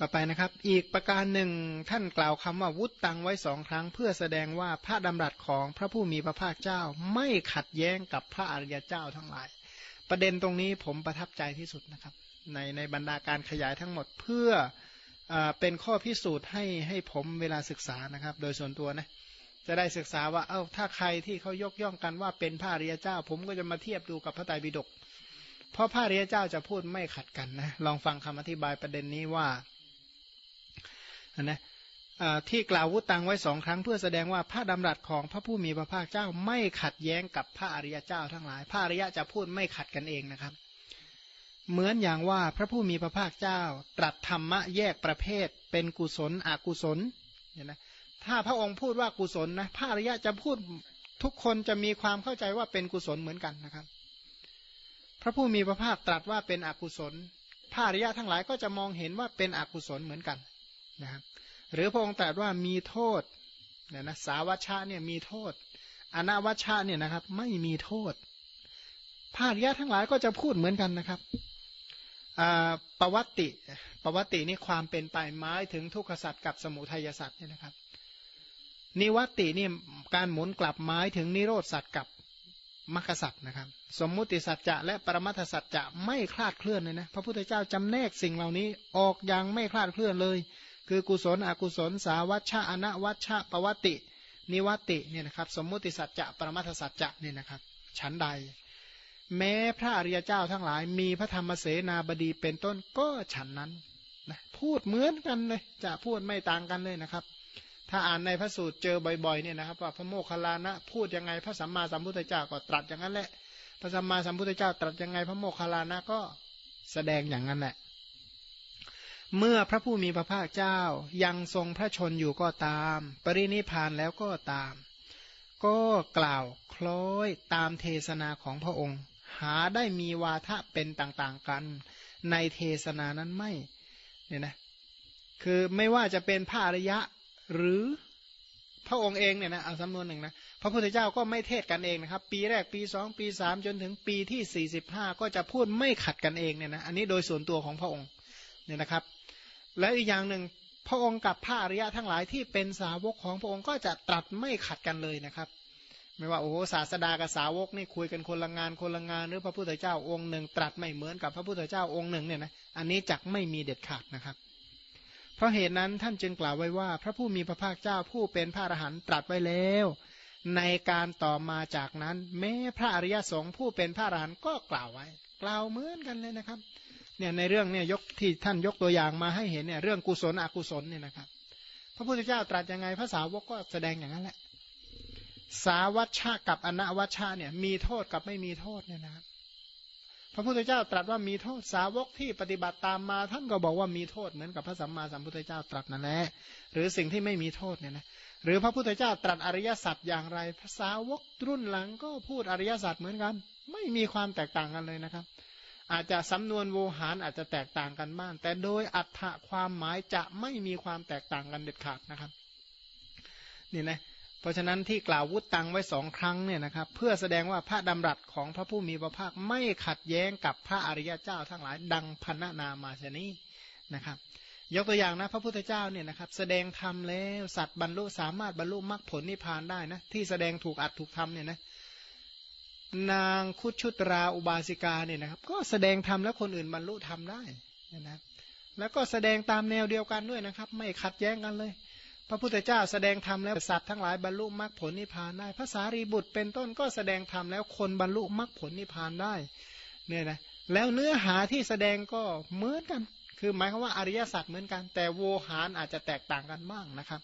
ต่อไปนะครับ อีกประการหนึ่งท่านกล่าวคำว่าวุตตังไว้สองครั้ง เพื่อแสดงว่าพระดำรัสของพระผู้มีพระภาคเจ้าไม่ขัดแย้งกับพระอริยเจ้าทั้งหลาย ประเด็นตรงนี้ผมประทับใจที่สุดนะครับ ในในบรรดาการขยายทั้งหมดเพื่ออเป็นข้อพิสูจน์ให้ให้ผมเวลาศึกษานะครับ โดยส่วนตัวนะจะได้ศึกษาว่าเอ้าถ้าใครที่เขายกย่องกันว่าเป็นพระอริยเจ้า ผมก็จะมาเทียบดูกับพระไตรปิฎกเพราะพระอริยเจ้าจะพูดไม่ขัดกันนะลองฟังคำอธิบายประเด็นนี้ว่า นะที่กล่าววุตังไว้สองครั้งเพื่อแสดงว่าพระดำรัสของพระผู้มีพระภาคเจ้าไม่ขัดแย้งกับพระอริยเจ้าทั้งหลาย พระอริยะจะพูดไม่ขัดกันเองนะครับ เหมือนอย่างว่าพระผู้มีพระภาคเจ้า ตรัสธรรมะแยกประเภท เป็นกุศลอกุศลเนี่ยนะถ้าพระองค์พูดว่ากุศลนะพระอริยะจะพูดทุกคนจะมีความเข้าใจว่าเป็นกุศลเหมือนกันนะครับ พระผู้มีพระภาคตรัสว่าเป็นอกุศล พระอริยะทั้งหลายก็จะมองเห็นว่าเป็นอกุศลเหมือนกัน นะครับ หรือพระองค์ตรัสว่ามีโทษเนี่ยนะสาวัชชะเนี่ยมีโทษ อนาวัชชะเนี่ยนะครับ ไม่มีโทษภาคยะทั้งหลายก็จะพูดเหมือนกันนะครับปวัตติปวัตตินี่ความเป็นไปไม้ถึงทุกขสัตว์กับสมุทัยสัตว์เนี่ยนะครับ นิวัตินี่การหมุนกลับไม้ถึงนิโรธสัตว์กับมรรคสัตว์นะครับ สมมุติสัจจะและปรมัตถสัจจะไม่คลาดเคลื่อนเลยนะ พระพุทธเจ้าจำแนกสิ่งเหล่านี้ออกอย่างไม่คลาดเคลื่อนเลย คือกุศลอกุศล สาวัชชะอนวัชชะปวัติ นิวัติเนี่ยนะครับสมมุติสัจจะปรมัตสัจจะเนี่ยนะครับชั้นใด แม้พระอริยเจ้าทั้งหลาย มีพระธรรมเสนาบดีเป็นต้นก็ฉันนั้นนะพูดเหมือนกันเลยจะพูดไม่ต่างกันเลยนะครับ ถ้าอ่านในพระสูตรเจอบ่อยๆเนี่ยนะครับว่าพระโมคคัลลานะพูดยังไงพระสัมมาสัมพุทธเจ้าก็ตรัสอย่างนั้นแหละพระสัมมาสัมพุทธเจ้าตรัสยังไงพระโมคคัลลานะก็แสดงอย่างนั้นแหละ เมื่อพระผู้มีพระภาคเจ้ายังทรงพระชนอยู่ก็ตาม ปรินิพานแล้วก็ตาม ก็กล่าวคล้อยตามเทศนาของพระองค์ หาได้มีวาทะเป็นต่างๆกัน ในเทศนานั้นไม่เนี่ยนะคือไม่ว่าจะเป็นพระอริยะหรือพระองค์เองเนี่ยนะเอาสำนวนหนึ่งนะพระพุทธเจ้าก็ไม่เทศกันเองนะครับ ปีแรกปีสองปีสามจนถึงปีที่สี่สิบห้าก็จะพูดไม่ขัดกันเองเนี่ยนะอันนี้โดยส่วนตัวของพระองค์เนี่ยนะครับ และอีกอย่างหนึ่งพระองค์กับพระอริยะทั้งหลายที่เป็นสาวกของพระองค์ก็จะตรัสไม่ขัดกันเลยนะครับ ไม่ว่าโอ้โหศาสดากับสาวกนี่คุยกันคนละงานคนละงานหรือพระพุทธเจ้าองค์หนึ่ง ตรัสไม่เหมือนกับพระพุทธเจ้าองค์หนึ่งเนี่ยนะอันนี้จักไม่มีเด็ดขาดนะครับ เพราะเหตุนั้นท่านจึงกล่าวไว้ว่า พระผู้มีพระภาคเจ้าผู้เป็นพระอรหันต์ตรัสไว้แล้ว ในการต่อมาจากนั้น แม้พระอริยสงฆ์ผู้เป็นพระอรหันต์ก็กล่าวไว้ กล่าวเหมือนกันเลยนะครับ เนี่ยในเรื่องเนี่ยยกที่ท่านยกตัวอย่างมาให้เห็นเนี่ยเรื่องกุศลอกุศลเนี่ยนะครับ พระพุทธเจ้าตรัสยังไงภาษาวกก็แสดงอย่างนั้นแหละ สาวัชชะกับอนาวัชชะเนี่ยมีโทษกับไม่มีโทษเนี่ยนะครับพระพุทธเจ้าตรัสว่ามีโทษสาวกที่ปฏิบัติตามมา ท่านก็บอกว่ามีโทษเหมือนกับพระสัมมาสัมพุทธเจ้าตรัสนั่นแหละหรือสิ่งที่ไม่มีโทษเนี่ยนะหรือพระพุทธเจ้าตรัสอริยสัจอย่างไรภาษาวกรุ่นหลังก็พูดอริยสัจเหมือนกัน ไม่มีความแตกต่างกันเลยนะครับ อาจจะสำนวนโวหารอาจจะแตกต่างกันบ้างแต่โดยอัตถะความหมายจะไม่มีความแตกต่างกันเด็ดขาดนะครับนี่นะเพราะฉะนั้นที่กล่าววุตตังไว้สองครั้งเนี่ยนะครับ เพื่อแสดงว่าพระดำรัสของพระผู้มีพระภาคไม่ขัดแย้งกับพระอริยเจ้าทั้งหลายดังพันนามาชนี้นะครับ ยกตัวอย่างนะพระพุทธเจ้าเนี่ยนะครับ แสดงธรรมแล้วสัตว์บรรลุสามารถบรรลุมรรคผลนิพพานได้นะที่แสดงถูกอัดถูกทำเนี่ยนะ นางคุชุตราอุบาสิกาเนี่ยนะครับ ก็แสดงธรรมแล้วคนอื่นบรรลุธรรมได้นะครับ แล้วก็แสดงตามแนวเดียวกันด้วยนะครับ ไม่ขัดแย้งกันเลย พระพุทธเจ้าแสดงธรรมแล้วสัตว์ทั้งหลายบรรลุมรรคผลนิพพานได้ภาษารีบุตรเป็นต้นก็แสดงธรรมแล้วคนบรรลุมรรคผลนิพพานได้เนี่ยนะแล้วเนื้อหาที่แสดงก็เหมือนกัน คือหมายความว่าอริยสัจเหมือนกัน แต่โวหารอาจจะแตกต่างกันบ้างนะครับ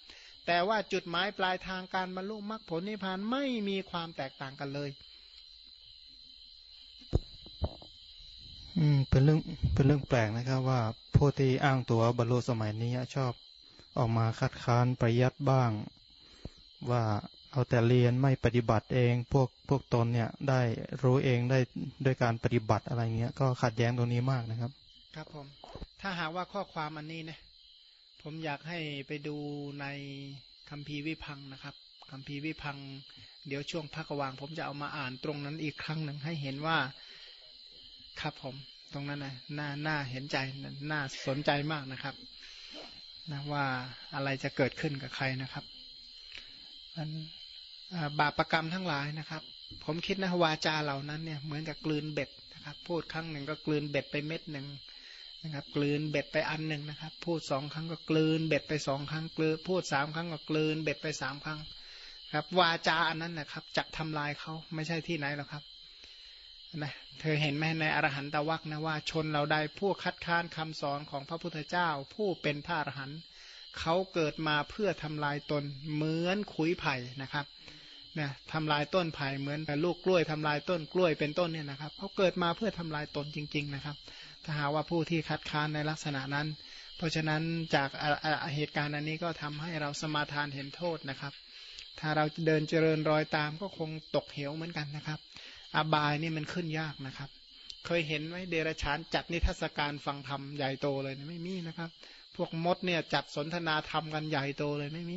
แต่ว่าจุดหมายปลายทางการบรรลุมรรคผลนิพพานไม่มีความแตกต่างกันเลย อืมเป็นเรื่องเป็นเรื่องแปลกนะครับว่าผู้ที่อ้างตัวบรรลุสมัยนี้ชอบออกมาคัดค้านประยัดบ้าง ว่าเอาแต่เรียนไม่ปฏิบัติเองพวกพวกตนเนี่ยได้รู้เองได้ด้วยการปฏิบัติอะไรเงี้ย ก็ขัดแย้งตรงนี้มากนะครับ ครับผม ถ้าหากว่าข้อความอันนี้เนี่ยผมอยากให้ไปดูในคัมภีวิพังนะครับคัมภีวิพัง เดี๋ยวช่วงพักวาง ผมจะเอามาอ่านตรงนั้นอีกครั้งหนึ่งให้เห็นว่า ครับผม ตรงนั้นนะน่าน่าเห็นใจน่าสนใจมากนะครับนะว่าอะไรจะเกิดขึ้นกับใครนะครับมันบาปกรรมทั้งหลายนะครับ ผมคิดนะวาจาเหล่านั้นเนี่ยเหมือนกับกลืนเบ็ดนะครับ พูดครั้งหนึ่งก็กลืนเบ็ดไปเบ็ดหนึ่งนะครับ กลืนเบ็ดไปอันหนึ่งนะครับ พูดสองครั้งก็กลืนเบ็ดไปสองครั้งกลืนพูดสามครั้งก็กลืนเบ็ดไปสามครั้ง ครับ วาจาอันนั้นนะครับจะทำลายเขาไม่ใช่ที่ไหนหรอกครับ นะเธอเห็นไหมในอรหันตวักนะว่าชนเราใดผู้คัดค้านคำสอนของพระพุทธเจ้า ผู้เป็นพระอรหันต์เขาเกิดมาเพื่อทำลายตนเหมือนขุยไผ่นะครับเนี่ยทำลายต้นไผ่เหมือนลูกกล้วยทำลายต้นกล้วยเป็นต้นเนี่ยนะครับเขาเกิดมาเพื่อทำลายตนจริง ๆนะครับ ถ้าหาว่าผู้ที่คัดค้านในลักษณะนั้น เพราะฉะนั้นจากเหตุการณ์อันนี้ก็ทำให้เราสมาทานเห็นโทษนะครับ ถ้าเราเดินเจริญรอยตามก็คงตกเหวเหมือนกันนะครับ อบายนี่มันขึ้นยากนะครับ เคยเห็นไหมเดรชานจัดนิทรรศการฟังธรรมใหญ่โตเลยไม่มีนะครับ พวกมดเนี่ยจัดสนทนาธรรมกันใหญ่โตเลยไม่มี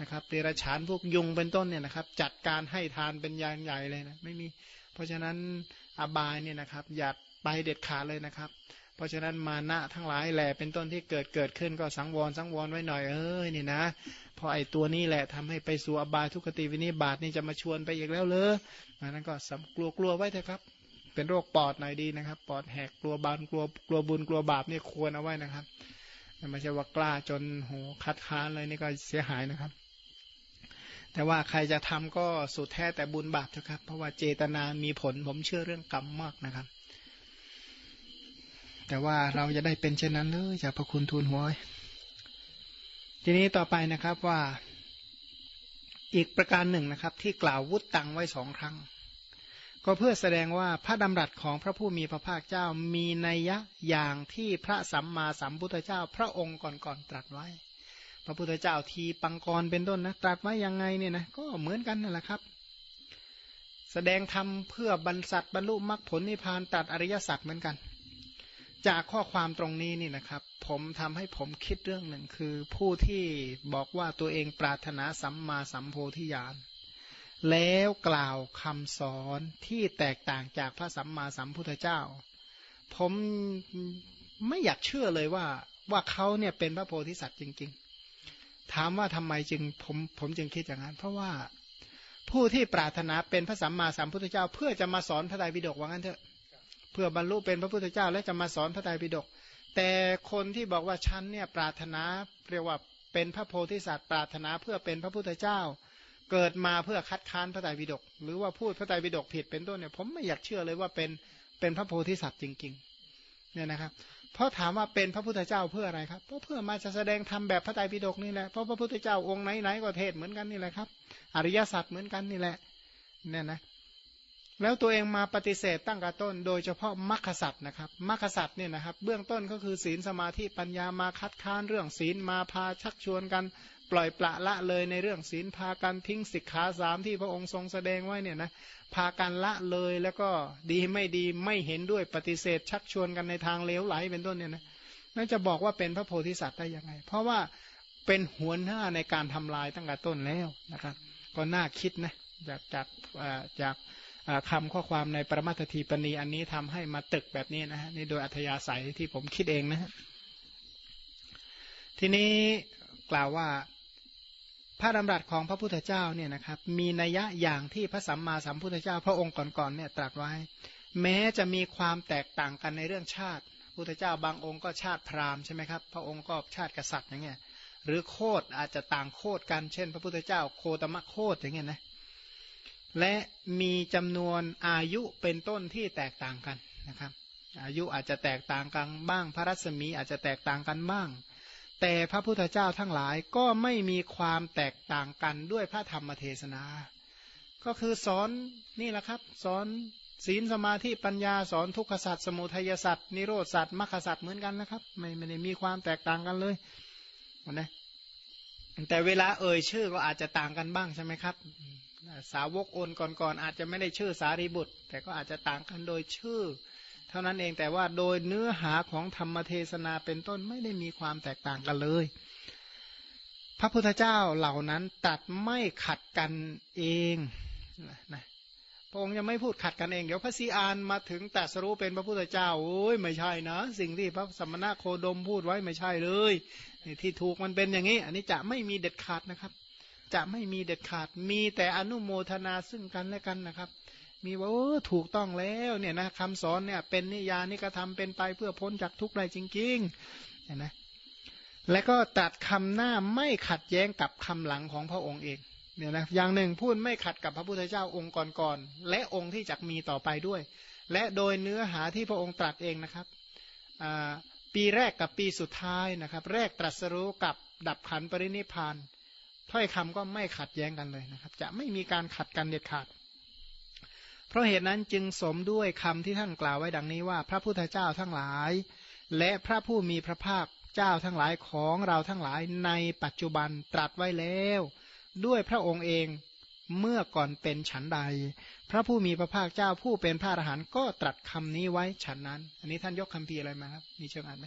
นะครับเดรชานพวกยุงเป็นต้นเนี่ยนะครับ จัดการให้ทานเป็นอย่างใหญ่เลยนะไม่มี เพราะฉะนั้นอบายเนี่ยนะครับ อย่าไปเด็ดขาดเลยนะครับ เพราะฉะนั้นมานะทั้งหลายแหละเป็นต้นที่เกิดเกิดขึ้นก็สังวรสังวรไว้หน่อยเอ้ยนี่นะพอไอตัวนี้แหละทำให้ไปสู่อบายทุกขติวินิบาตนี่จะมาชวนไปอีกแล้วเลยนั้นก็กลัวกลัวไว้เถอะครับ เป็นโรคปอดหน่อยดีนะครับ ปอดแหกกลัวบานกลัวกลัวบุญกลัวบาปนี่ควรเอาไว้นะครับไม่ใช่ว่ากล้าจนโหคัดค้านเลยนี่ก็เสียหายนะครับ แต่ว่าใครจะทำก็สุดแท้แต่บุญบาปเถอะครับ เพราะว่าเจตนามีผลผมเชื่อเรื่องกรรมมากนะครับ แต่ว่าเราจะได้เป็นเช่นนั้นเลยจากพระคุณทูลหัวทีนี้ต่อไปนะครับว่าอีกประการหนึ่งนะครับ ที่กล่าววุตตังไว้สองครั้ง ก็เพื่อแสดงว่าพระดำรัสของพระผู้มีพระภาคเจ้ามีนัยยะอย่างที่พระสัมมาสัมพุทธเจ้า พระองค์ก่อนๆตรัสไว้ พระพุทธเจ้าทีปังกรเป็นต้นนะตรัสไว้ยังไงเนี่ยนะก็เหมือนกันนั่นแหละครับ แสดงธรรมเพื่อบรรสัตบรรลุมรรคผลนิพพานตัดอริยสัจเหมือนกัน จากข้อความตรงนี้นี่นะครับ ผมทำให้ผมคิดเรื่องหนึ่งคือผู้ที่บอกว่าตัวเองปรารถนาสัมมาสัมโพธิญาณแล้วกล่าวคำสอนที่แตกต่างจากพระสัมมาสัมพุทธเจ้า ผมไม่อยากเชื่อเลยว่าว่าเขาเนี่ยเป็นพระโพธิสัตว์จริง ๆ ถามว่าทำไมจึงผมผมจึงคิดอย่างนั้น เพราะว่าผู้ที่ปรารถนาเป็นพระสัมมาสัมพุทธเจ้า เพื่อจะมาสอนพระไตรปิฎกว่างั้นเถอะ เพื่อบรรลุเป็นพระพุทธเจ้า และจะมาสอนพระไตรปิฎกแต่คนที่บอกว่าฉันเนี่ยปรารถนาเรียกว่าเป็นพระโพธิสัตว์ปรารถนาเพื่อเป็นพระพุทธเจ้า เกิดมาเพื่อคัดค้านพระไตรปิฎกหรือว่าพูดพระไตรปิฎกผิดเป็นต้นเนี่ยผมไม่อยากเชื่อเลยว่าเป็นเป็นพระโพธิสัตว์จริงๆเนี่ยนะครับเพราะถามว่าเป็นพระพุทธเจ้าเพื่ออะไรครับเพราะเพื่อมาจะแสดงทำแบบพระไตรปิฎกนี่แหละเพราะพระพุทธเจ้าองค์ไหนๆก็เทศเหมือนกันนี่แหละครับ อริยสัจเหมือนกันนี่แหละเนี่ยนะ แล้วตัวเองมาปฏิเสธตั้งกระต้น โดยเฉพาะมรรคสัตว์นะครับมรรคสัตว์เนี่ยนะครับ เบื้องต้นก็คือศีลสมาธิปัญญามาคัดค้านเรื่องศีลมาพาชักชวนกันปล่อยปละละเลยในเรื่องศีลพากันทิ้งสิกขาสามที่พระองค์ทรงแสดงไว้เนี่ยนะพากันละเลยแล้วก็ดีไม่ดีไม่เห็นด้วยปฏิเสธ ชักชวนกันในทางเลวไหลเป็นต้นเนี่ยนะนั่นจะบอกว่าเป็นพระโพธิสัตว์ได้ยังไง เพราะว่าเป็นหัวหน้าในการทำลายตั้งแต่ต้นแล้วนะครับ ก็น่าคิดนะจากจากจาก คำข้อความในปรมัตถีปณีอันนี้ทำให้มาตึกแบบนี้นะฮะนี่โดยอัธยาศัยที่ผมคิดเองนะฮะทีนี้กล่าวว่าพระดำรัสของพระพุทธเจ้าเนี่ยนะครับ มีนัยยะอย่างที่พระสัมมาสัมพุทธเจ้า พระองค์ก่อนๆเนี่ยตรัสไว้ แม้จะมีความแตกต่างกันในเรื่องชาติ พุทธเจ้าบางองค์ก็ชาติพราหมณ์ใช่ไหมครับพระองค์ก็ชาติกษัตริย์อย่างเงี้ยหรือโคดอาจจะต่างโคดกันเช่น พระพุทธเจ้าโคตมะโคดอย่างเงี้ยนะ และมีจำนวนอายุเป็นต้นที่แตกต่างกันนะครับ อายุอาจจะแตกต่างกันบ้าง พระรัศมีอาจจะแตกต่างกันบ้าง แต่พระพุทธเจ้าทั้งหลายก็ไม่มีความแตกต่างกันด้วยพระธรรมเทศนา ก็คือสอนนี่แหละครับสอนศีลสมาธิปัญญาสอนทุกขสัตว์สมุทัยสัตว์นิโรธสัตว์มรรคสัตว์เหมือนกันนะครับ ไม่ไม่ได้มีความแตกต่างกันเลยนะแต่เวลาเอ่ยชื่อก็อาจจะต่างกันบ้างใช่ไหมครับ สาวกโอนก่อนๆอาจจะไม่ได้ชื่อสารีบุตร แต่ก็อาจจะต่างกันโดยชื่อ เท่านั้นเองแต่ว่าโดยเนื้อหาของธรรมเทศนาเป็นต้นไม่ได้มีความแตกต่างกันเลย พระพุทธเจ้าเหล่านั้นตัดไม่ขัดกันเองนะพระองค์จะไม่พูดขัดกันเองเดี๋ยวพระสีอานมาถึงแต่สรู้เป็นพระพุทธเจ้าโอ้ยไม่ใช่นะ สิ่งที่พระสมณะโคดมพูดไว้ไม่ใช่เลยที่ถูกมันเป็นอย่างนี้ อันนี้จะไม่มีเด็ดขาดนะครับ จะไม่มีเด็ดขาด มีแต่อนุโมทนาซึ่งกันและกันนะครับ มีว่าถูกต้องแล้วเนี่ยนะคำสอนเนี่ยเป็นนิยานิกระทำเป็นไปเพื่อพ้นจากทุกข์ได้จริงๆเห็นไหมและก็ตัดคำหน้าไม่ขัดแย้งกับคำหลังของพระองค์เองเนี่ยนะอย่างหนึ่งพูดไม่ขัดกับพระพุทธเจ้าองค์ก่อนๆและองค์ที่จะมีต่อไปด้วย และโดยเนื้อหาที่พระองค์ตรัสเองนะครับปีแรกกับปีสุดท้ายนะครับ แรกตรัสรู้กับดับขันปรินิพาน ถ้อยคำก็ไม่ขัดแย้งกันเลยนะครับ จะไม่มีการขัดกันเด็ดขาด เพราะเหตุนั้นจึงสมด้วยคำที่ท่านกล่าวไว้ดังนี้ว่า พระพุทธเจ้าทั้งหลาย และพระผู้มีพระภาคเจ้าทั้งหลายของเราทั้งหลายในปัจจุบันตรัสไว้แล้ว ด้วยพระองค์เองเมื่อก่อนเป็นฉันใด พระผู้มีพระภาคเจ้าผู้เป็นพระอรหันต์ก็ตรัสคำนี้ไว้ฉันนั้น อันนี้ท่านยกคำพีอะไรมาครับ มีเชิงอ่านไหม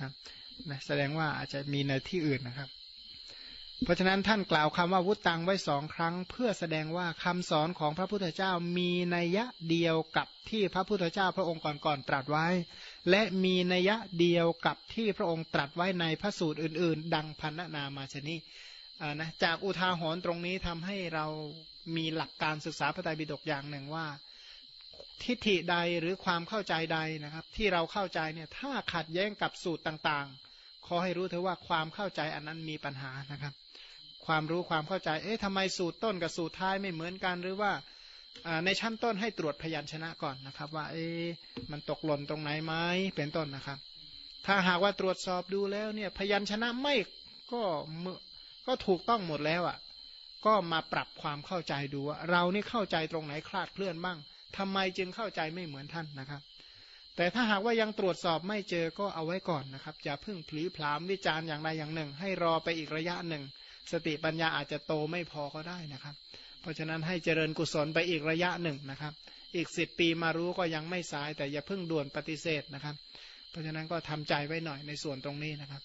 ครับนะแสดงว่าอาจจะมีในที่อื่นนะครับ เพราะฉะนั้นท่านกล่าวคำว่าวุตตังไว้สองครั้ง เพื่อแสดงว่าคำสอนของพระพุทธเจ้ามีนัยยะเดียวกับที่พระพุทธเจ้าพระองค์ก่อนๆตรัสไว้ และมีนัยยะเดียวกับที่พระองค์ตรัสไว้ในพระสูตรอื่น ๆ ดังพันนามาชนีนะจากอุทาหรณ์ตรงนี้ทำให้เรามีหลักการศึกษาพระไตรปิฎกอย่างหนึ่งว่า ทิฏฐิใดหรือความเข้าใจใดนะครับ ที่เราเข้าใจเนี่ยถ้าขัดแย้งกับสูตรต่างๆ ขอให้รู้เถอะว่าความเข้าใจอันนั้นมีปัญหานะครับ ความรู้ความเข้าใจ เอ๊ะทำไมสูตรต้นกับสูตรท้ายไม่เหมือนกันหรือว่าในชั้นต้นให้ตรวจพยัญชนะก่อนนะครับ ว่าเอ๊ะมันตกหล่นตรงไหนไหมเป็นต้นนะครับ ถ้าหากว่าตรวจสอบดูแล้วเนี่ยพยัญชนะไม่ก็ก็ถูกต้องหมดแล้วอะ ก็มาปรับความเข้าใจดูว่าเรานี่เข้าใจตรงไหนคลาดเคลื่อนบ้างทำไมจึงเข้าใจไม่เหมือนท่านนะครับ แต่ถ้าหากว่ายังตรวจสอบไม่เจอก็เอาไว้ก่อนนะครับอย่าเพิ่งผลีผลามวิจารณ์อย่างใดอย่างหนึ่ง ให้รอไปอีกระยะหนึ่ง สติปัญญาอาจจะโตไม่พอก็ได้นะครับ เพราะฉะนั้นให้เจริญกุศลไปอีกระยะหนึ่งนะครับ อีกสิบปีมารู้ก็ยังไม่สาย แต่อย่าเพิ่งด่วนปฏิเสธนะครับ เพราะฉะนั้นก็ทำใจไว้หน่อยในส่วนตรงนี้นะครับ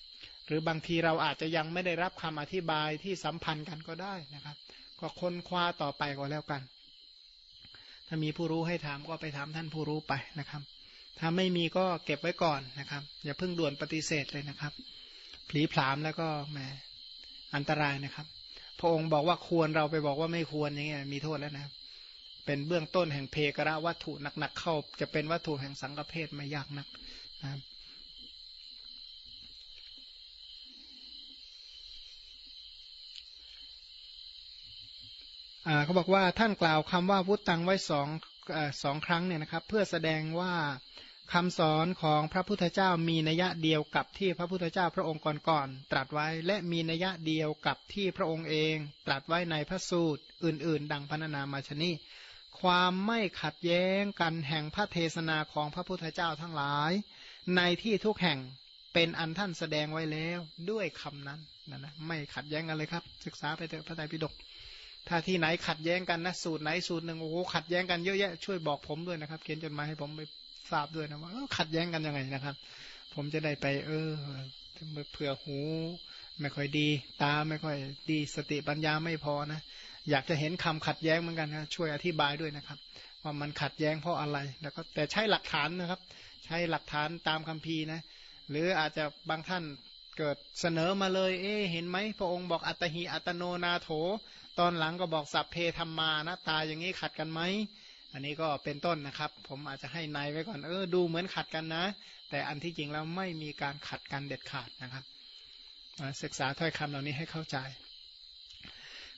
หรือบางทีเราอาจจะยังไม่ได้รับคำอธิบายที่สัมพันธ์กันก็ได้นะครับ ก็ค้นคว้าต่อไปก็แล้วกัน ถ้ามีผู้รู้ให้ถามก็ไปถามท่านผู้รู้ไปนะครับ ถ้าไม่มีก็เก็บไว้ก่อนนะครับ อย่าเพิ่งด่วนปฏิเสธเลยนะครับ ผลีผลามแล้วก็แหม อันตรายนะครับ พระองค์บอกว่าควรเราไปบอกว่าไม่ควรอย่างเงี้ยมีโทษแล้วนะ เป็นเบื้องต้นแห่งเพกระวัตถุหนักๆเข้า จะเป็นวัตถุแห่งสังฆเพศไม่ยากนักนะครับเขาบอกว่าท่านกล่าวคำว่าวุตตังไว้สองอสองครั้งเนี่ยนะครับ เพื่อแสดงว่า คำสอนของพระพุทธเจ้ามีนัยะเดียวกับที่พระพุทธเจ้าพระองค์ก่อนๆตรัสไว้และมีนัยะเดียวกับที่พระองค์เองตรัสไว้ในพระสูตรอื่น ๆ ดังพรรณนามาชนีความไม่ขัดแย้งกันแห่งพระเทศนาของพระพุทธเจ้าทั้งหลาย ในที่ทุกแห่งเป็นอันท่านแสดงไว้แล้วด้วยคำนั้นนะนะไม่ขัดแย้งกันเลยครับ ศึกษาไปเถอะพระไตรปิฎกถ้าที่ไหนขัดแย้งกันนะสูตรไหนสูตรหนึ่งโอ้โหขัดแย้งกันเยอะแยะช่วยบอกผมด้วยนะครับ เขียนจดหมายให้ผมไป ทราบด้วยนะว่าขัดแย้งกันยังไงนะครับ ผมจะได้ไป เออเผื่อหู ไม่ค่อยดี ตาไม่ค่อยดีสติปัญญาไม่พอนะอยากจะเห็นคำขัดแย้งเหมือนกันนะช่วยอธิบายด้วยนะครับ ว่ามันขัดแย้งเพราะอะไร แล้วก็แต่ใช้หลักฐานนะครับ ใช้หลักฐานตามคัมภีร์นะหรืออาจจะบางท่านเกิดเสนอมาเลย เอ๊เห็นไหมพระองค์บอกอัตหิอัตโนนาโถ ตอนหลังก็บอกสัพเพธรรมานะตาอย่างนี้ขัดกันไหม อันนี้ก็เป็นต้นนะครับ ผมอาจจะให้นายไว้ก่อนเออดูเหมือนขัดกันนะ แต่อันที่จริงแล้วไม่มีการขัดกันเด็ดขาดนะครับศึกษาถ้อยคำเหล่านี้ให้เข้าใจ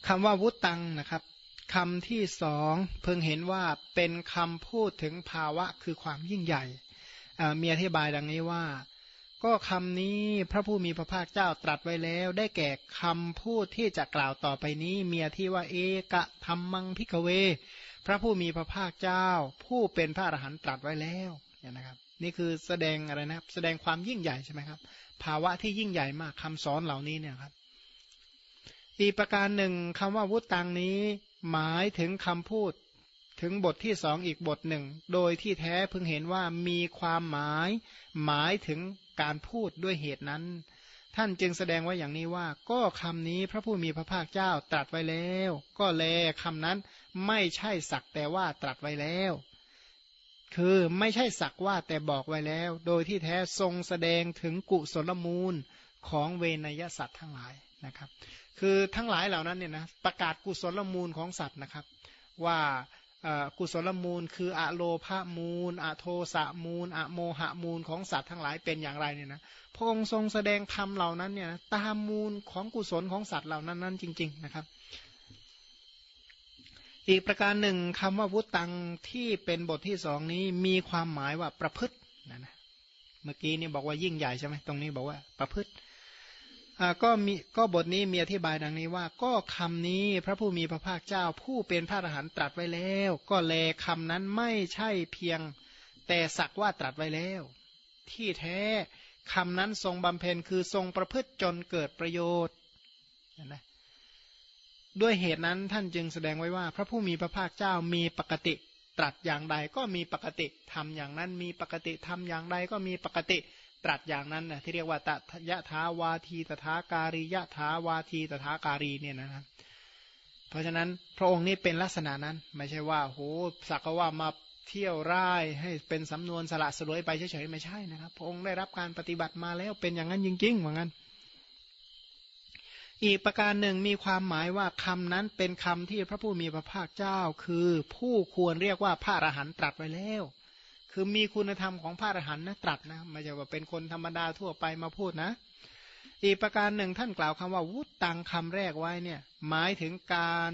คำว่าวุตังนะครับคำที่สองเพิ่งเห็นว่าเป็นคำพูดถึงภาวะคือความยิ่งใหญ่มีอธิบายดังนี้ว่า ก็คำนี้พระผู้มีพระภาคเจ้าตรัสไว้แล้ว ได้แก่คำพูดที่จะกล่าวต่อไปนี้ เมียที่ว่าเอกะธรรมมังพิกเว พระผู้มีพระภาคเจ้า ผู้เป็นพระอรหันต์ตรัสไว้แล้วเนี่ยนะครับ นี่คือแสดงอะไรนะแสดงความยิ่งใหญ่ใช่ไหมครับ ภาวะที่ยิ่งใหญ่มากคำสอนเหล่านี้เนี่ยครับ อีกประการหนึ่งคำว่าวุตตังนี้ หมายถึงคำพูดถึงบทที่สองอีกบทหนึ่ง โดยที่แท้เพิ่งเห็นว่ามีความหมาย หมายถึงการพูดด้วยเหตุนั้น ท่านจึงแสดงไว้อย่างนี้ว่า ก็คำนี้พระผู้มีพระภาคเจ้าตรัสไว้แล้ว ก็แลคำนั้น ไม่ใช่สักแต่ว่าตรัสไว้แล้ว คือไม่ใช่สักว่าแต่บอกไว้แล้ว โดยที่แท้ทรงแสดงถึงกุศลมูลของเวนยสัตว์ทั้งหลายนะครับ คือทั้งหลายเหล่านั้นเนี่ยนะประกาศกุศลมูลของสัตว์นะครับ ว่ากุศลมูล คืออะโลภามูลอะโทสะมูลอะโมหะมูลของสัตว์ทั้งหลายเป็นอย่างไรเนี่ยนะพระองค์ทรงแสดงธรรมเหล่านั้นเนี่ยตามมูลของกุศลของสัตว์เหล่านั้นนั้นจริง ๆนะครับ อีกประการหนึ่งคำว่าวุตังที่เป็นบทที่สองนี้มีความหมายว่าประพฤตินะนะเมื่อกี้นี่บอกว่ายิ่งใหญ่ใช่ไหมตรงนี้บอกว่าประพฤติก็มีก็บทนี้มีอธิบายดังนี้ว่า ก็คำนี้พระผู้มีพระภาคเจ้าผู้เป็นพระอรหันตรัสไว้แล้ว ก็แลคำนั้นไม่ใช่เพียงแต่สักว่าตรัสไว้แล้ว ที่แท้คำนั้นทรงบำเพ็ญคือทรงประพฤติจนเกิดประโยชน์นะ ด้วยเหตุนั้นท่านจึงแสดงไว้ว่า พระผู้มีพระภาคเจ้ามีปกติตรัสอย่างใดก็มีปกติทำอย่างนั้น มีปกติทำอย่างใดก็มีปกติตรัสอย่างนั้นนะที่เรียกว่าตยะถาวาทีตถาการิยะถาวาทีตถาการีเนี่ยนะครับเพราะฉะนั้นพระองค์นี่เป็นลักษณะนั้น ไม่ใช่ว่าโหสักว่ามาเที่ยวร่ายให้เป็นสำนวนสละสลวยไปเฉยๆไม่ใช่นะครับ พระองค์ได้รับการปฏิบัติมาแล้วเป็นอย่างนั้นจริงๆเหมือนกัน อีกประการหนึ่งมีความหมายว่าคำนั้นเป็นคำที่พระผู้มีพระภาคเจ้า คือผู้ควรเรียกว่าพระอรหันตรัสไว้แล้ว คือมีคุณธรรมของพระอรหันต์นะตรัสนะไม่ใช่ว่าเป็นคนธรรมดาทั่วไปมาพูดนะ อีกประการหนึ่งท่านกล่าวคำว่าวุตตังคำแรกไว้เนี่ยหมายถึงการ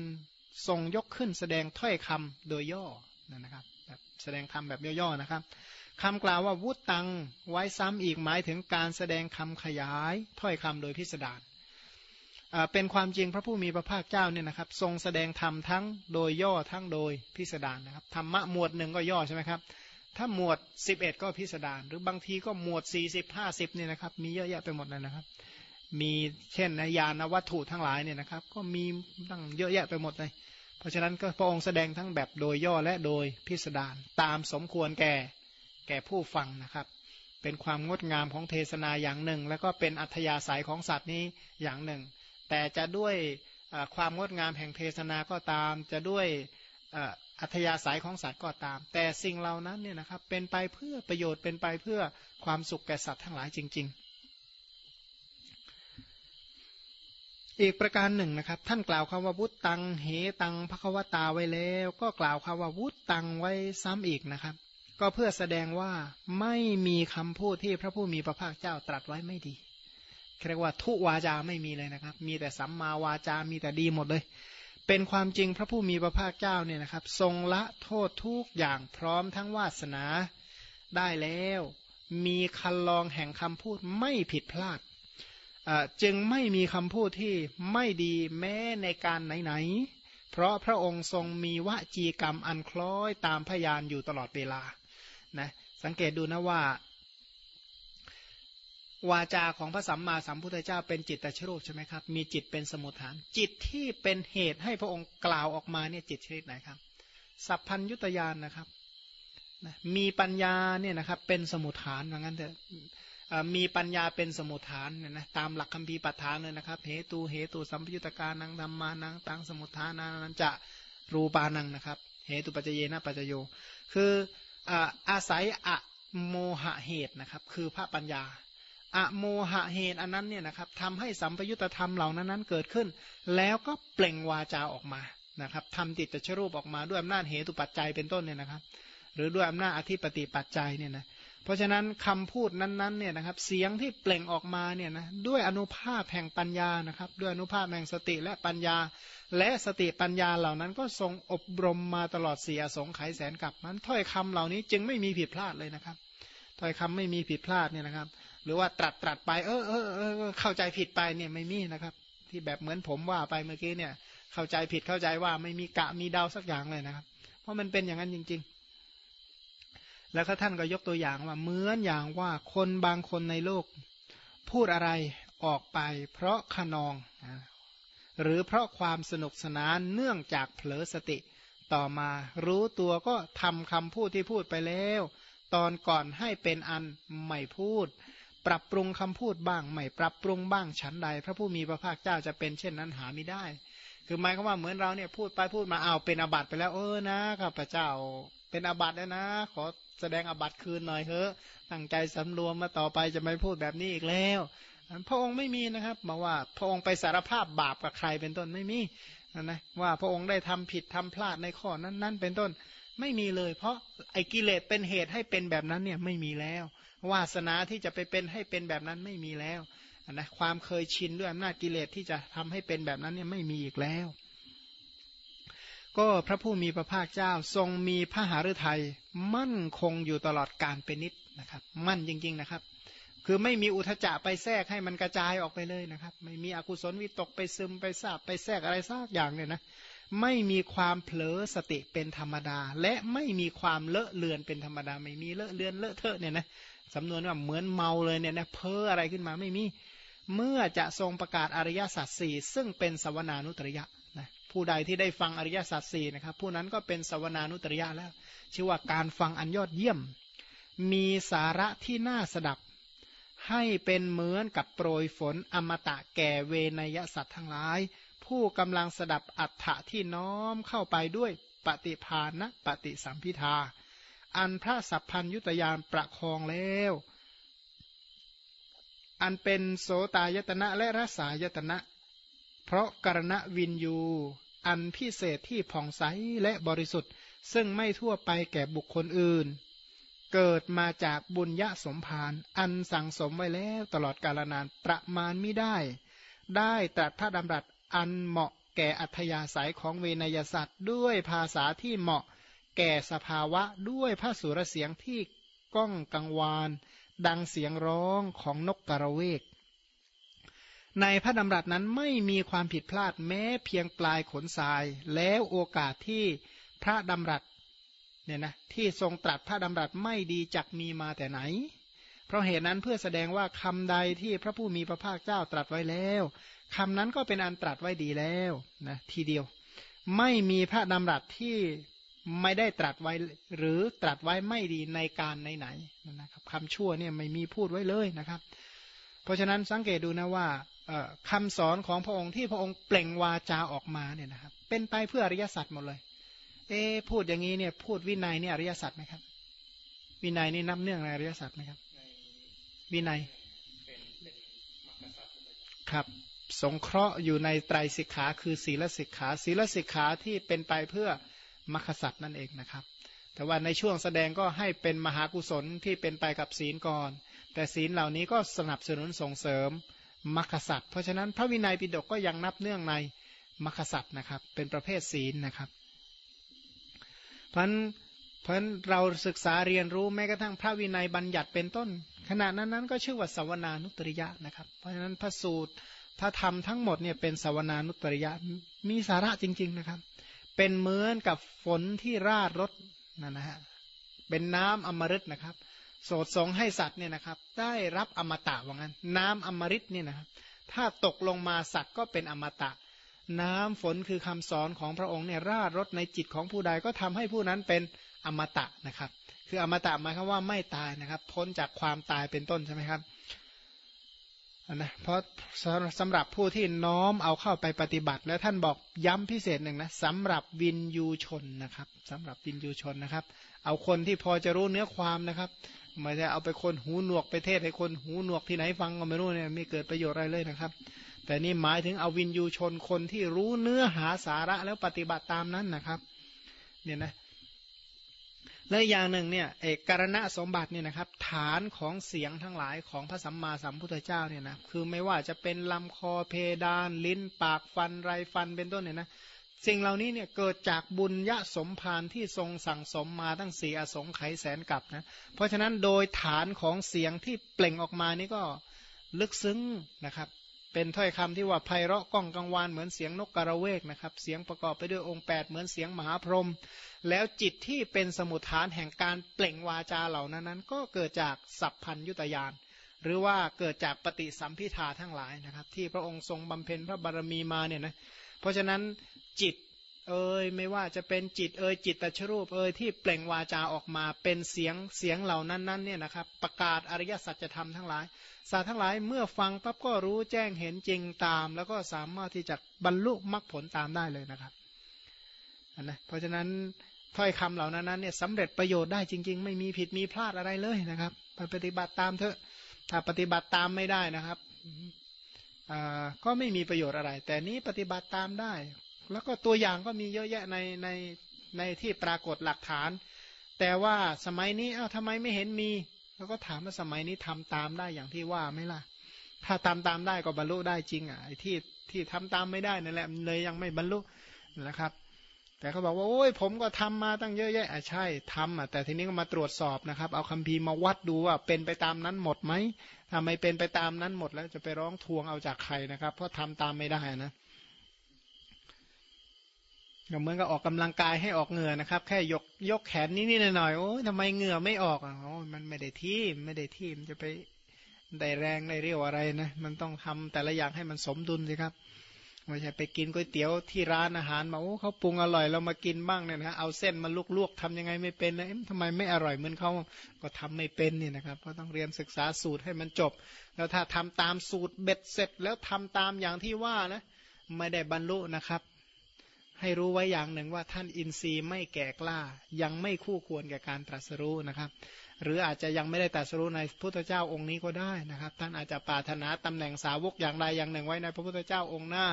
ทรงยกขึ้นแสดงถ้อยคำโดยย่อนะครับแบบแสดงคำแบบย่อๆนะครับคำกล่าวว่าวุตตังไว้ซ้ำอีกหมายถึงการแสดงคำขยายถ้อยคำโดยพิสดาร เป็นความจริงพระผู้มีพระภาคเจ้าเนี่ยนะครับ ทรงแสดงธรรมทั้งโดยย่อทั้งโดยพิสดารนะครับธรรมะหมวดหนึ่งก็ย่อใช่ไหมครับ ถ้าหมวด 11 ก็พิสดารหรือบางทีก็หมวด 40 50เนี่ยนะครับ มีเยอะแยะไปหมดเลยนะครับ มีเช่นนยานวัตถุทั้งหลายเนี่ยนะครับ ก็มีตั้งเยอะแยะไปหมดเลย เพราะฉะนั้นก็พระองค์แสดงทั้งแบบโดยย่อและโดยพิสดารตามสมควรแก่แก่ผู้ฟังนะครับเป็นความงดงามของเทศนาอย่างหนึ่ง แล้วก็เป็นอัธยาศัยของสัตว์นี้อย่างหนึ่ง แต่จะด้วยความงดงามแห่งเทศนาก็ตาม จะด้วยอัธยาศัยของสัตว์ก็ตาม แต่สิ่งเหล่านั้นเนี่ยนะครับเป็นไปเพื่อประโยชน์เป็นไปเพื่อความสุขแก่สัตว์ทั้งหลายจริง ๆอีกประการหนึ่งนะครับ ท่านกล่าวคำว่าวุตตังเหตังพระควตาไว้แล้ว ก็กล่าวคำว่าวุตตังไว้ซ้ำอีกนะครับ ก็เพื่อแสดงว่าไม่มีคำพูดที่พระผู้มีพระภาคเจ้าตรัสไว้ไม่ดี เรียกว่าทุวาจาไม่มีเลยนะครับ มีแต่สัมมาวาจา มีแต่ดีหมดเลย เป็นความจริงพระผู้มีพระภาคเจ้าเนี่ยนะครับ ทรงละโทษทุกอย่างพร้อมทั้งวาสนาได้แล้ว มีคันลองแห่งคำพูดไม่ผิดพลาดจึงไม่มีคำพูดที่ไม่ดีแม้ในการไหนๆ เพราะพระองค์ทรงมีวจีกรรมอันคล้อยตามพยานอยู่ตลอดเวลา นะ สังเกตดูนะว่า วาจาของพระสัมมาสัมพุทธเจ้าเป็นจิตตชรูปใช่ไหมครับ มีจิตเป็นสมุทฐาน จิตที่เป็นเหตุให้พระองค์กล่าวออกมาเนี่ยจิตชนิดไหนครับ สัพพัญยุตยานนะครับ มีปัญญาเนี่ยนะครับเป็นสมุทฐานว่างั้นเถอะมีปัญญาเป็นสมุทฐานเนี่ยนะตามหลักคำพีปัฏฐานเลยนะครับเหตุเหตุสัมปยุตการนังธรรมานังตังสมุทฐานานันจะรูปานังนะครับเหตุปัจเจเยนะปัจจโย คืออาศัยอะโมหะเหตุนะครับ คือพระปัญญา อโมหะเหตุอันนั้นเนี่ยนะครับทำให้สัมปยุตธรรมเหล่านั้นนั้นเกิดขึ้น แล้วก็เปล่งวาจาออกมานะครับทำติดตชรูปออกมาด้วยอำนาจเหตุปัจจัยเป็นต้นเนี่ยนะครับ หรือด้วยอำนาจอธิปติปัจจัยเนี่ยนะเพราะฉะนั้นคำพูดนั้นๆเนี่ยนะครับเสียงที่เปล่งออกมาเนี่ยนะด้วยอนุภาพแห่งปัญญานะครับ ด้วยอนุภาพแห่งสติและปัญญา และสติปัญญาเหล่านั้นก็ทรงอบรมมาตลอดเสียสงไขแสนกับมันถ้อยคำเหล่านี้จึงไม่มีผิดพลาดเลยนะครับถ้อยคำไม่มีผิดพลาดเนี่ยนะครับ หรือว่าตรัสตรัสไป เออเออเออเข้าใจผิดไปเนี่ยไม่มีนะครับ ที่แบบเหมือนผมว่าไปเมื่อกี้เนี่ย เข้าใจผิดเข้าใจว่าไม่มีกะมีเดาสักอย่างเลยนะครับ เพราะมันเป็นอย่างนั้นจริง ๆ แล้วก็ท่านก็ยกตัวอย่างว่าเหมือนอย่างว่าคนบางคนในโลก พูดอะไรออกไป เพราะขนอง หรือเพราะความสนุกสนานเนื่องจากเผลอสติต่อมารู้ตัวก็ทำคำพูดที่พูดไปแล้ว ตอนก่อนให้เป็นอันไม่พูด ปรับปรุงคำพูดบ้างไม่ปรับปรุงบ้างฉันใด พระผู้มีพระภาคเจ้าจะเป็นเช่นนั้นหาไม่ได้ คือหมายความว่าเหมือนเราเนี่ยพูดไปพูดมาเอาเป็นอาบัติไปแล้วเออนะข้าพเจ้าเป็นอาบัติแล้วนะ ขอแสดงอาบัติคืนหน่อยเถอะตั้งใจสำรวมมาต่อไปจะไม่พูดแบบนี้อีกแล้วพระองค์ไม่มีนะครับมาว่าพระองค์ไปสารภาพบาปกับใครเป็นต้นไม่มีนะว่าพระองค์ได้ทำผิดทำพลาดในข้อนั้นนั้นเป็นต้นไม่มีเลย เพราะไอ้กิเลสเป็นเหตุให้เป็นแบบนั้นเนี่ยไม่มีแล้ว วาสนาที่จะไปเป็นให้เป็นแบบนั้นไม่มีแล้วนะความเคยชินด้วยอำนาจกิเลสที่จะทำให้เป็นแบบนั้นเนี่ยไม่มีอีกแล้ว ก็พระผู้มีพระภาคเจ้าทรงมีพระหฤทัยมั่นคงอยู่ตลอดการเป็นนิดนะครับ มั่นจริง ๆนะครับ คือไม่มีอุทจจะไปแทรกให้มันกระจายออกไปเลยนะครับ ไม่มีอกุศลวิตกไปซึมไปซาบไปแทรกอะไรสักอย่างเนี่ยนะไม่มีความเผลอสติเป็นธรรมดา และไม่มีความเลอะเลือนเป็นธรรมดา ไม่มีเลอะเลือนเลอะเทอะเนี่ยนะ สำนวนว่าเหมือนเมาเลยเนี่ยนะเพ้ออะไรขึ้นมาไม่มี เมื่อจะทรงประกาศอริยสัจสี่ซึ่งเป็นสวนานุตริยะนะผู้ใดที่ได้ฟังอริยสัจสี่นะครับ ผู้นั้นก็เป็นสวนานุตริยะแล้ว ชื่อว่าการฟังอันยอดเยี่ยม มีสาระที่น่าสดับ ให้เป็นเหมือนกับโปรยฝนอมตะแก่เวนยสัตว์ทั้งหลาย ผู้กำลังสดับอัฏฐะที่น้อมเข้าไปด้วยปฏิภาณนะปฏิสัมพิทา อันพระสัพพัญยุตยานประคองแล้ว อันเป็นโสตายตนะและรสายตนะ เพราะกรณวินยูอันพิเศษที่ผ่องใสและบริสุทธิ์ ซึ่งไม่ทั่วไปแก่บุคคลอื่น เกิดมาจากบุญยะสมภารอันสั่งสมไว้แล้วตลอดกาลนานประมาณไม่ได้ ได้ตรัสพระดำรัสอันเหมาะแก่อัธยาศัยของเวนยสัตว์ด้วยภาษาที่เหมาะ แก่สภาวะด้วยพระสุรเสียงที่ก้องกังวานดังเสียงร้องของนกกระเวก ในพระดำรัสนั้นไม่มีความผิดพลาดแม้เพียงปลายขนทราย แล้วโอกาสที่พระดำรัสเนี่ยนะที่ทรงตรัสพระดำรัสไม่ดีจักมีมาแต่ไหน เพราะเหตุนั้นเพื่อแสดงว่าคำใดที่พระผู้มีพระภาคเจ้าตรัสไว้แล้วคำนั้นก็เป็นอันตรัสไว้ดีแล้วนะทีเดียว ไม่มีพระดำรัสที่ ไม่ได้ตรัสไว้หรือตรัสไว้ไม่ดีในการไหนๆนะครับคำชั่วเนี่ยไม่มีพูดไว้เลยนะครับ เพราะฉะนั้นสังเกตดูนะว่าคำสอนของพระองค์ที่พระองค์เปล่งวาจาออกมาเนี่ยนะครับ เป็นไปเพื่ออริยสัจหมดเลย เอพูดอย่างนี้เนี่ยพูดวินัยเนี่ยอริยสัจไหมครับ วินัยนี่นับเนื่องในอริยสัจไหมครับ วินัยครับสงเคราะห์อยู่ในไตรสิกขาคือศีลสิกขา ศีลสิกขาที่เป็นไปเพื่อ มรรคสัตว์นั่นเองนะครับ แต่ว่าในช่วงแสดงก็ให้เป็นมหากุศลที่เป็นไปกับศีลก่อน แต่ศีลเหล่านี้ก็สนับสนุนส่งเสริมมรรคสัตว์เพราะฉะนั้นพระวินัยปิฎกก็ยังนับเนื่องในมรรคสัตว์นะครับ เป็นประเภทศีลนะครับ เพราะเพราะเราศึกษาเรียนรู้แม้กระทั่งพระวินัยบัญญัติเป็นต้น ขณะนั้นนั้นก็ชื่อว่าสวนานุตริยะนะครับ เพราะฉะนั้นพระสูตรพระธรรมทั้งหมดเนี่ยเป็นสวนานุตริยะมีสาระจริง ๆนะครับ เป็นเหมือนกับฝนที่ราดรถนั่นนะฮะเป็นน้ำอมฤตนะครับโสดสงให้สัตว์เนี่ยนะครับ ได้รับอมตะว่างั้น น้ำอมฤตเนี่ยนะครับถ้าตกลงมาสัตว์ก็เป็นอมตะ น้ำฝนคือคำสอนของพระองค์เนี่ยราดรถในจิตของผู้ใดก็ทำให้ผู้นั้นเป็นอมตะนะครับ คืออมตะหมายความว่าไม่ตายนะครับ พ้นจากความตายเป็นต้นใช่ไหมครับ นะเพราะสำหรับผู้ที่น้อมเอาเข้าไปปฏิบัติ แล้วท่านบอกย้ำพิเศษหนึ่งนะสำหรับวินยูชนนะครับสำหรับวินยูชนนะครับ เอาคนที่พอจะรู้เนื้อความนะครับไม่ใช่เอาไปคนหูหนวกไปเทศให้คนหูหนวกที่ไหนฟังก็ไม่รู้เนี่ยไม่เกิดประโยชน์อะไรเลยนะครับ แต่นี่หมายถึงเอาวินยูชนคนที่รู้เนื้อหาสาระแล้วปฏิบัติตามนั้นนะครับเนี่ยนะ และอย่างหนึ่งเนี่ยเอกการณะสมบัติเนี่ยนะครับ ฐานของเสียงทั้งหลายของพระสัมมาสัมพุทธเจ้าเนี่ยนะคือไม่ว่าจะเป็นลำคอเพดาน ลิ้นปากฟันไรฟันเป็นต้นเนี่ยนะสิ่งเหล่านี้เนี่ยเกิดจากบุญยะสมภารที่ทรงสั่งสมมาตั้งสี่อสงไขยแสนกับนะเพราะฉะนั้นโดยฐานของเสียงที่เปล่งออกมานี่ก็ลึกซึ้งนะครับ เป็นถ้อยคำที่ว่าไพเราะก้องกังวานเหมือนเสียงนกกระเวกนะครับ เสียงประกอบไปด้วยองค์ 8 เหมือนเสียงมหาพรหมแล้วจิตที่เป็นสมุทฐานแห่งการเปล่งวาจาเหล่านั้นนั้น ก็เกิดจากสัพพัญยุตยาน หรือว่าเกิดจากปฏิสัมพิธาทั้งหลายนะครับ ที่พระองค์ทรงบำเพ็ญพระบารมีมาเนี่ยนะเพราะฉะนั้นจิต เอ่ยไม่ว่าจะเป็นจิตเอ่ยจิตตชรูปเอ่ยที่เปล่งวาจาออกมาเป็นเสียงเสียงเหล่านั้นนั้นเนี่ยนะครับประกาศอริยสัจธรรมทั้งหลายสัตว์ทั้งหลายเมื่อฟังปั๊บก็รู้แจ้งเห็นจริงตาม แล้วก็สามารถที่จะบรรลุมรรคผลตามได้เลยนะครับนะเพราะฉะนั้นถ้อยคำเหล่านั้นนั้นเนี่ยสำเร็จประโยชน์ได้จริง ๆ ไม่มีผิดมีพลาดอะไรเลยนะครับไปปฏิบัติตามเถอะถ้าปฏิบัติตามไม่ได้นะครับก็ไม่มีประโยชน์อะไร แต่นี้ปฏิบัติตามได้ แล้วก็ตัวอย่างก็มีเยอะแยะในในในที่ปรากฏหลักฐาน แต่ว่าสมัยนี้เอ้าทำไมไม่เห็นมี แล้วก็ถามว่าสมัยนี้ทำตามได้อย่างที่ว่าไหมล่ะ ถ้าตามตามได้ก็บรรลุได้จริงอะไอ้ที่ที่ทำตามไม่ได้นั่นแหละเลยยังไม่บรรลุนะครับ แต่เขาบอกว่าโอ้ยผมก็ทำมาตั้งเยอะแยะอะใช่ทำอะแต่ทีนี้ก็มาตรวจสอบนะครับ เอาคัมภีร์มาวัดดูว่าเป็นไปตามนั้นหมดไหมถ้าไม่เป็นไปตามนั้นหมดแล้วจะไปร้องทวงเอาจากใครนะครับ เพราะทำตามไม่ได้นะ เหมือนกับออกกำลังกายให้ออกเหงื่อนะครับ แค่ยกยกแขนนิดๆหน่อยๆโอ้ยทำไมเหงื่อไม่ออกอะโอ้มันไม่ได้ที่ไม่ได้ที่มันจะไปได้แรงได้เรียวอะไรนะมันต้องทำแต่ละอย่างให้มันสมดุลสิครับไม่ใช่ไปกินก๋วยเตี๋ยวที่ร้านอาหารมาโอ้เขาปรุงอร่อยเรามากินบ้างเนี่ยนะเอาเส้นมาลวกๆทำยังไงไม่เป็นนะทำไมไม่อร่อยเหมือนเขาก็ทำไม่เป็นนี่นะครับก็ต้องเรียนศึกษาสูตรให้มันจบ แล้วถ้าทำตามสูตรเบ็ดเสร็จแล้วทำตามอย่างที่ว่านะไม่ได้บรรลุนะครับ ให้รู้ไว้อย่างหนึ่งว่าท่านอินทรีย์ไม่แก่กล้า ยังไม่คู่ควรแก่การตรัสรู้นะครับ หรืออาจจะยังไม่ได้ตัดสู้ในพุทธเจ้าองค์นี้ก็ได้นะครับ ท่านอาจจะปรารถนาตำแหน่งสาวกอย่างใดอย่างหนึ่งไว้ในพระพุทธเจ้าองค์หน้า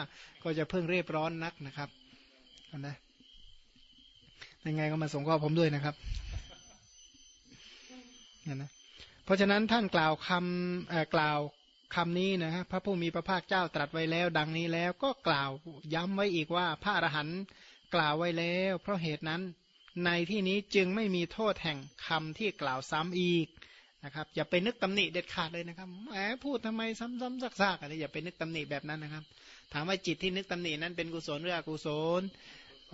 ก็จะเพิ่งเรียบร้อนนักนะครับนะยังไงก็มาส่งข้อผมด้วยนะครับนะเพราะฉะนั้นท่านกล่าวคำกล่าว คำนี้นะฮะพระผู้มีพระภาคเจ้าตรัสไว้แล้ว ดังนี้แล้วก็กล่าวย้ำไว้อีกว่าพระอรหันต์กล่าวไว้แล้ว เพราะเหตุนั้นในที่นี้จึงไม่มีโทษแห่งคำที่กล่าวซ้ำอีกนะครับ อย่าไปนึกตำหนิเด็ดขาดเลยนะครับแหมพูดทำไมซ้ำๆซากๆอะไรอย่าไปนึกตำหนิแบบนั้นนะครับ ถามว่าจิตที่นึกตำหนินั้นเป็นกุศลหรืออกุศล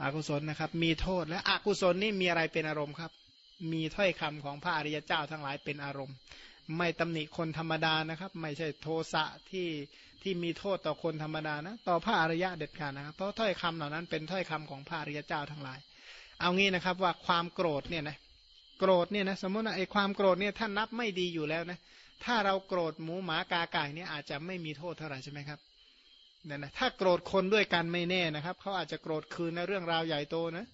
อกุศลนะครับ มีโทษและอกุศลนี่มีอะไรเป็นอารมณ์ครับ มีถ้อยคำของพระอริยเจ้าทั้งหลายเป็นอารมณ์ ไม่ตำหนิคนธรรมดานะครับ ไม่ใช่โทสะที่ที่มีโทษต่อคนธรรมดานะ ต่อพระอริยะเด็ดขาดนะครับ เพราะถ้อยคำเหล่านั้นเป็นถ้อยคำของพระอริยเจ้าทั้งหลาย เอางี้นะครับว่าความโกรธเนี่ยนะโกรธเนี่ยนะสมมติว่าไอ้ความโกรธเนี่ยท่านนับไม่ดีอยู่แล้วนะถ้าเราโกรธหมูหมากาไก่เนี่ยอาจจะไม่มีโทษเท่าไหร่ใช่ไหมครับเนี่ยนะถ้าโกรธคนด้วยกันไม่แน่นะครับเขาอาจจะโกรธคืนในเรื่องราวใหญ่โตนะ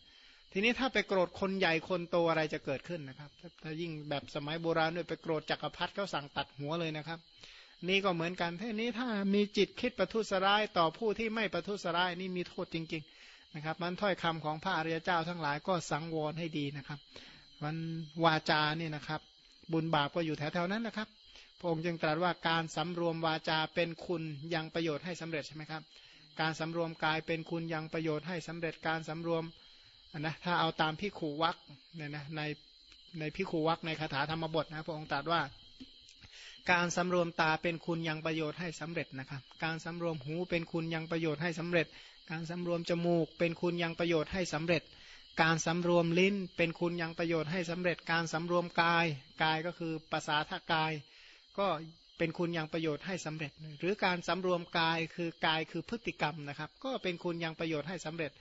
ทีนี้ถ้าไปโกรธคนใหญ่คนโตอะไรจะเกิดขึ้นนะครับ ถ้ายิ่งแบบสมัยโบราณด้วยไปโกรธจักรพรรดิเขาสั่งตัดหัวเลยนะครับ นี่ก็เหมือนกันทีนี้ถ้ามีจิตคิดประทุษร้ายต่อผู้ที่ไม่ประทุษร้ายนี่มีโทษจริง ๆนะครับ มันถ้อยคำของพระอริยเจ้าทั้งหลายก็สังวรให้ดีนะครับ มันวาจาเนี่ยนะครับ บุญบาปก็อยู่แถวๆนั้นนะครับพระองค์จึงตรัสว่าการสำรวมวาจาเป็นคุณยังประโยชน์ให้สำเร็จใช่ไหมครับ การสำรวมกายเป็นคุณยังประโยชน์ให้สำเร็จการสำรวม นะถ้าเอาตามพิขูวักเนี่ยนะในในพิขูวักในคาถาธรรมบทนะพระองค์ตรัสว่า การสำรวมตาเป็นคุณยังประโยชน์ให้สำเร็จนะครับ การสำรวมหูเป็นคุณยังประโยชน์ให้สำเร็จ การสำรวมจมูก เป็นคุณยังประโยชน์ให้สำเร็จ การสำรวมลิ้น เป็นคุณยังประโยชน์ให้สำเร็จ การสำรวมกายกายก็คือภาษาทากาย ก็เป็นคุณยังประโยชน์ให้สำเร็จ หรือการสำรวมกายคือกายคือพฤติกรรมนะครับ ก็เป็นคุณยังประโยชน์ให้สำเร็จ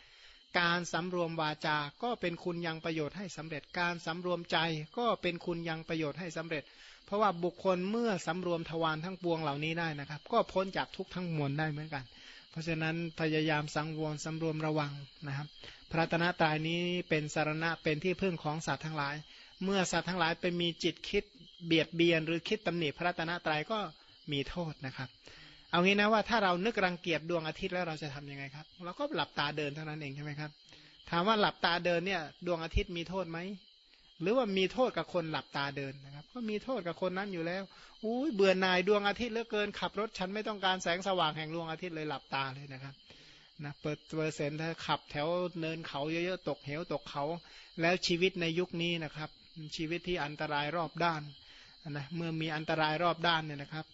การสำรวมวาจาก็เป็นคุณยังประโยชน์ให้สำเร็จ การสำรวมใจก็เป็นคุณยังประโยชน์ให้สำเร็จ เพราะว่าบุคคลเมื่อสำรวมทวารทั้งปวงเหล่านี้ได้นะครับ ก็พ้นจากทุกทั้งมวลได้เหมือนกัน เพราะฉะนั้นพยายามสังวรสำรวมระวังนะครับ พระตนะตายนี้เป็นสารณะเป็นที่พึ่งของสัตว์ทั้งหลาย เมื่อสัตว์ทั้งหลายไปมีจิตคิดเบียดเบียนหรือคิดตำหนิพระตนะตายก็มีโทษนะครับ เอางี้นะว่าถ้าเรานึกรังเกียจดวงอาทิตย์แล้วเราจะทํำยังไงครับ เราก็หลับตาเดินเท่านั้นเองใช่ไหมครับ ถามว่าหลับตาเดินเนี่ย ดวงอาทิตย์มีโทษไหมหรือว่ามีโทษกับคนหลับตาเดินนะครับ ก็มีโทษกับคนนั้นอยู่แล้วอุ้ยเบื่อหน่ายดวงอาทิตย์เหลือเกินขับรถฉันไม่ต้องการแสงสว่างแห่งดวงอาทิตย์เลยหลับตาเลยนะครับนะเปิดเปอร์เซ็นต์ถ้าขับแถวเนินเขาเยอะๆตกเหวตกเขา แล้วชีวิตในยุคนี้นะครับ ชีวิตที่อันตรายรอบด้านนะเมื่อมีอันตรายรอบด้านเนี่ยนะครับ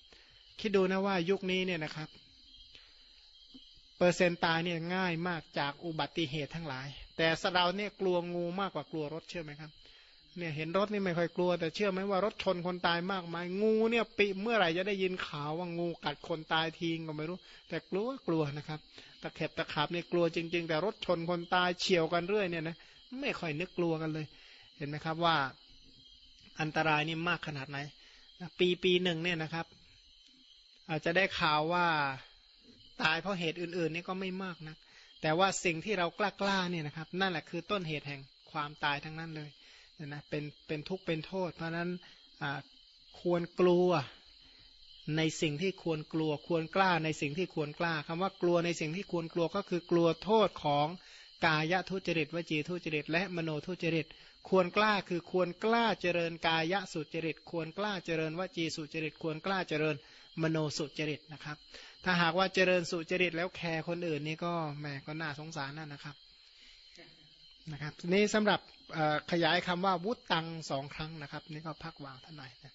คิดดูนะว่ายุคนี้เนี่ยนะครับ เปอร์เซนต์ตายเนี่ยง่ายมากจากอุบัติเหตุทั้งหลาย แต่สเราเนี่ยกลัวงูมากกว่ากลัวรถเชื่อไหมครับเนี่ยเห็นรถนี่ไม่ค่อยกลัว แต่เชื่อไหมว่ารถชนคนตายมากมาย งูเนี่ยปีเมื่อไหร่จะได้ยินข่าวว่างูกัดคนตายทิ้งก็ไม่รู้ แต่กลัวกลัวนะครับตะเข็บตะขาบเนี่ยกลัวจริง ๆ แต่รถชนคนตายเฉียวกันเรื่อยเนี่ยนะไม่ค่อยนึกกลัวกันเลย เห็นไหมครับว่าอันตรายนี่มากขนาดไหนปีปีหนึ่งเนี่ยนะครับ อาจจะได้ข่าวว่าตายเพราะเหตุอื่นๆนี่ก็ไม่มากนะแต่ว่าสิ่งที่เรากล้ากล้าเนี่ยนะครับ นั่นแหละคือต้นเหตุแห่งความตายทั้งนั้นเลยนะเป็นเป็นทุกข์เป็นโทษ เพราะนั้นควรกลัวในสิ่งที่ควรกลัว ควรกล้าในสิ่งที่ควรกล้าคำว่ากลัวในสิ่งที่ควรกลัวก็คือกลัวโทษของกายทุจริตวจีทุจริต และมโนทุจริต ควรกล้าคือควรกล้าเจริญกายสุจริต ควรกล้าเจริญวจีสุจริต ควรกล้าเจริญ มโนสุจริตนะครับ ถ้าหากว่าเจริญสุจริตแล้วแคร์คนอื่นนี่ก็แหมก็น่าสงสารนั่นนะครับนะครับนี่สำหรับขยายคำว่าวุตตังสองครั้งนะครับ นี่ก็พักวางท่านหน่อยนะ